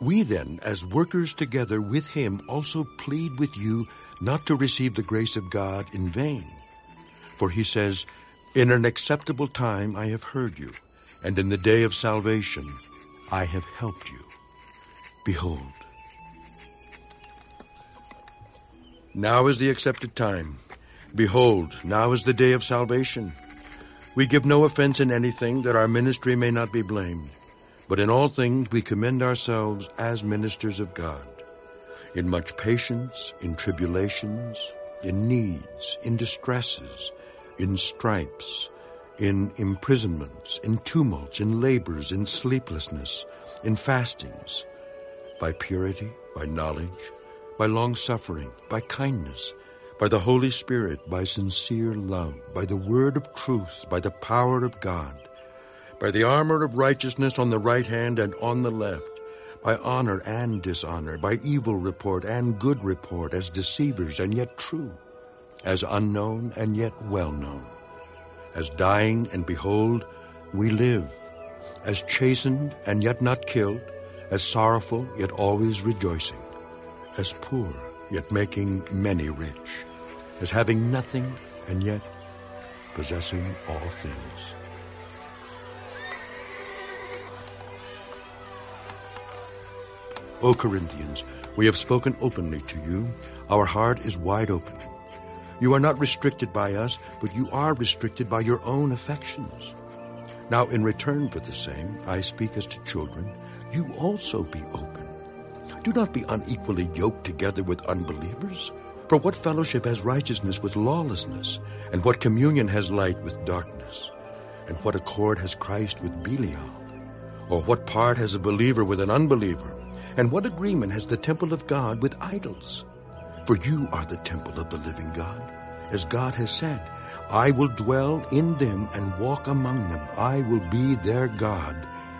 We then, as workers together with him, also plead with you not to receive the grace of God in vain. For he says, In an acceptable time I have heard you, and in the day of salvation I have helped you. Behold, now is the accepted time. Behold, now is the day of salvation. We give no offense in anything, that our ministry may not be blamed. But in all things we commend ourselves as ministers of God, in much patience, in tribulations, in needs, in distresses, in stripes, in imprisonments, in tumults, in labors, in sleeplessness, in fastings, by purity, by knowledge, by long-suffering, by kindness, by the Holy Spirit, by sincere love, by the word of truth, by the power of God, by the armor of righteousness on the right hand and on the left, by honor and dishonor, by evil report and good report, as deceivers and yet true, as unknown and yet well known, as dying and behold, we live, as chastened and yet not killed, as sorrowful yet always rejoicing, as poor yet making many rich, as having nothing and yet possessing all things. O Corinthians, we have spoken openly to you. Our heart is wide open. You are not restricted by us, but you are restricted by your own affections. Now in return for the same, I speak as to children, you also be open. Do not be unequally yoked together with unbelievers. For what fellowship has righteousness with lawlessness? And what communion has light with darkness? And what accord has Christ with Belial? Or what part has a believer with an unbeliever? And what agreement has the temple of God with idols? For you are the temple of the living God. As God has said, I will dwell in them and walk among them. I will be their God,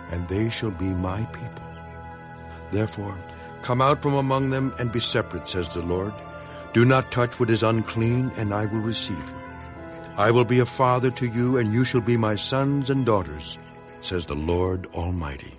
and they shall be my people. Therefore, come out from among them and be separate, says the Lord. Do not touch what is unclean, and I will receive you. I will be a father to you, and you shall be my sons and daughters, says the Lord Almighty.